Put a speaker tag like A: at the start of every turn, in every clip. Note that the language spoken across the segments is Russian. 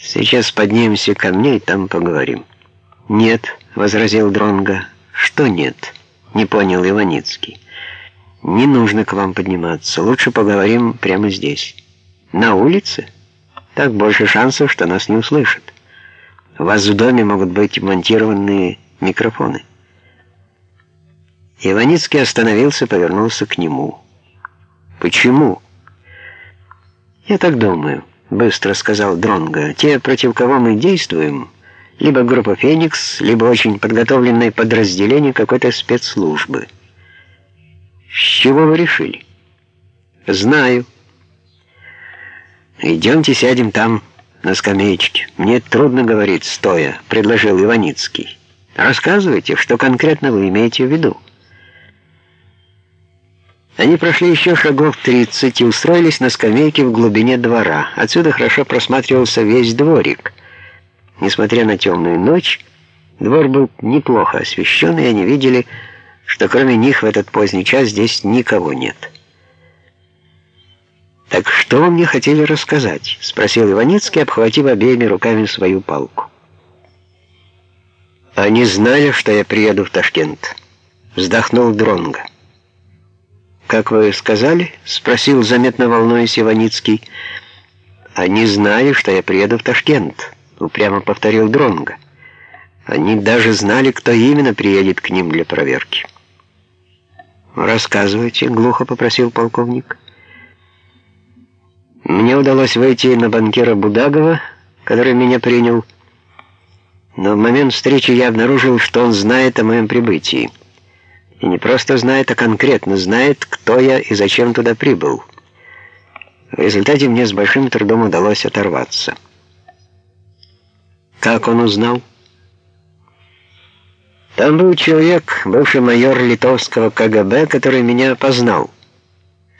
A: Сейчас поднимемся ко мне и там поговорим. Нет, возразил Дронга. Что нет? Не понял Иваницкий. Не нужно к вам подниматься. Лучше поговорим прямо здесь. На улице? Так больше шансов, что нас не услышат. У вас в доме могут быть монтированные микрофоны. Иваницкий остановился, повернулся к нему. «Почему?» «Я так думаю», — быстро сказал Дронго. «Те, против кого мы действуем, либо группа «Феникс», либо очень подготовленное подразделение какой-то спецслужбы». «С чего вы решили?» «Знаю». «Идемте сядем там, на скамеечке. Мне трудно говорить стоя», — предложил Иваницкий. «Рассказывайте, что конкретно вы имеете в виду». Они прошли еще шагов 30 и устроились на скамейке в глубине двора. Отсюда хорошо просматривался весь дворик. Несмотря на темную ночь, двор был неплохо освещен, и они видели, что кроме них в этот поздний час здесь никого нет. «Так что вы мне хотели рассказать?» — спросил Иваницкий, обхватив обеими руками свою палку. «Они знали, что я приеду в Ташкент», — вздохнул Дронго. «Как вы сказали?» — спросил, заметно волнуясь Иваницкий. «Они знали, что я приеду в Ташкент», — упрямо повторил Дронго. «Они даже знали, кто именно приедет к ним для проверки». «Рассказывайте», — глухо попросил полковник. «Мне удалось выйти на банкира Будагова, который меня принял, но в момент встречи я обнаружил, что он знает о моем прибытии». И не просто знает, а конкретно знает, кто я и зачем туда прибыл. В результате мне с большим трудом удалось оторваться. Как он узнал? Там был человек, бывший майор литовского КГБ, который меня познал.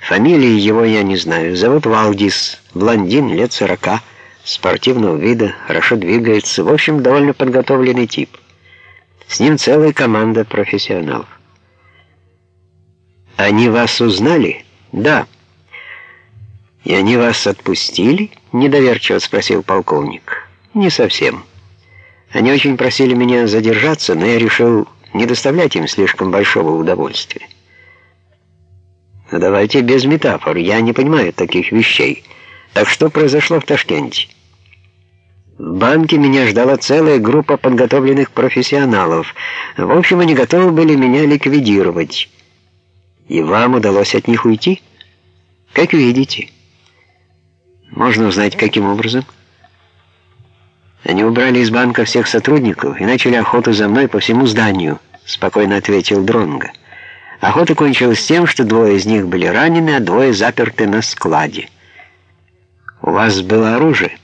A: Фамилии его я не знаю. Зовут Валдис, блондин, лет сорока, спортивного вида, хорошо двигается, в общем, довольно подготовленный тип. С ним целая команда профессионалов. Они вас узнали? Да. И они вас отпустили? Недоверчиво спросил полковник. Не совсем. Они очень просили меня задержаться, но я решил не доставлять им слишком большого удовольствия. Но давайте без метафор, я не понимаю таких вещей. Так что произошло в Ташкенте? В банке меня ждала целая группа подготовленных профессионалов. В общем, они готовы были меня ликвидировать. И вам удалось от них уйти? Как видите. Можно узнать, каким образом? Они убрали из банка всех сотрудников и начали охоту за мной по всему зданию, спокойно ответил Дронго. Охота кончилась тем, что двое из них были ранены, а двое заперты на складе. У вас было оружие?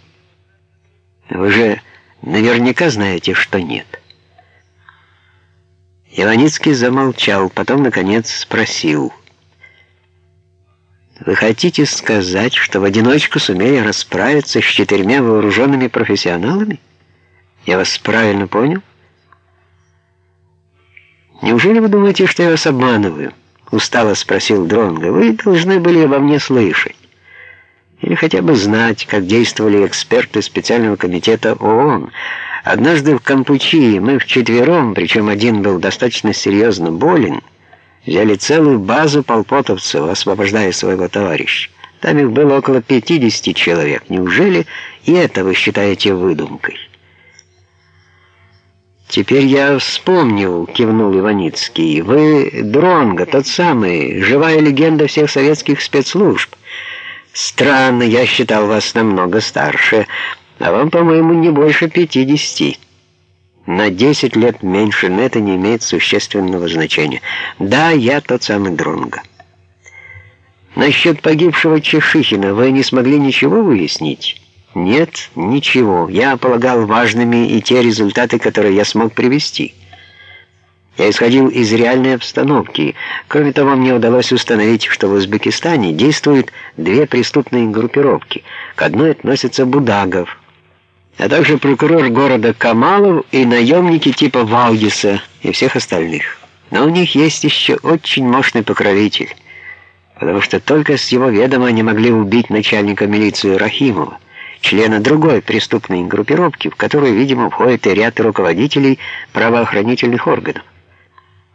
A: Вы же наверняка знаете, что нет. Иваницкий замолчал, потом, наконец, спросил. «Вы хотите сказать, что в одиночку сумели расправиться с четырьмя вооруженными профессионалами? Я вас правильно понял?» «Неужели вы думаете, что я вас обманываю?» — устало спросил Дронго. «Вы должны были обо мне слышать. Или хотя бы знать, как действовали эксперты специального комитета ООН». Однажды в Кампучии мы вчетвером, причем один был достаточно серьезно болен, взяли целую базу полпотовцев, освобождая своего товарища. Там их было около 50 человек. Неужели и это вы считаете выдумкой? «Теперь я вспомнил», — кивнул Иваницкий. «Вы Дронго, тот самый, живая легенда всех советских спецслужб. Странно, я считал вас намного старше» а вам, по-моему, не больше 50. На 10 лет меньше, но это не имеет существенного значения. Да, я тот самый Дронго. Насчет погибшего Чешихина вы не смогли ничего выяснить? Нет, ничего. Я полагал важными и те результаты, которые я смог привести. Я исходил из реальной обстановки. Кроме того, мне удалось установить, что в Узбекистане действуют две преступные группировки. К одной относятся Будагов – а также прокурор города Камалов и наемники типа Валдиса и всех остальных. Но у них есть еще очень мощный покровитель, потому что только с его ведома они могли убить начальника милиции Рахимова, члена другой преступной группировки, в которую, видимо, входит и ряд руководителей правоохранительных органов.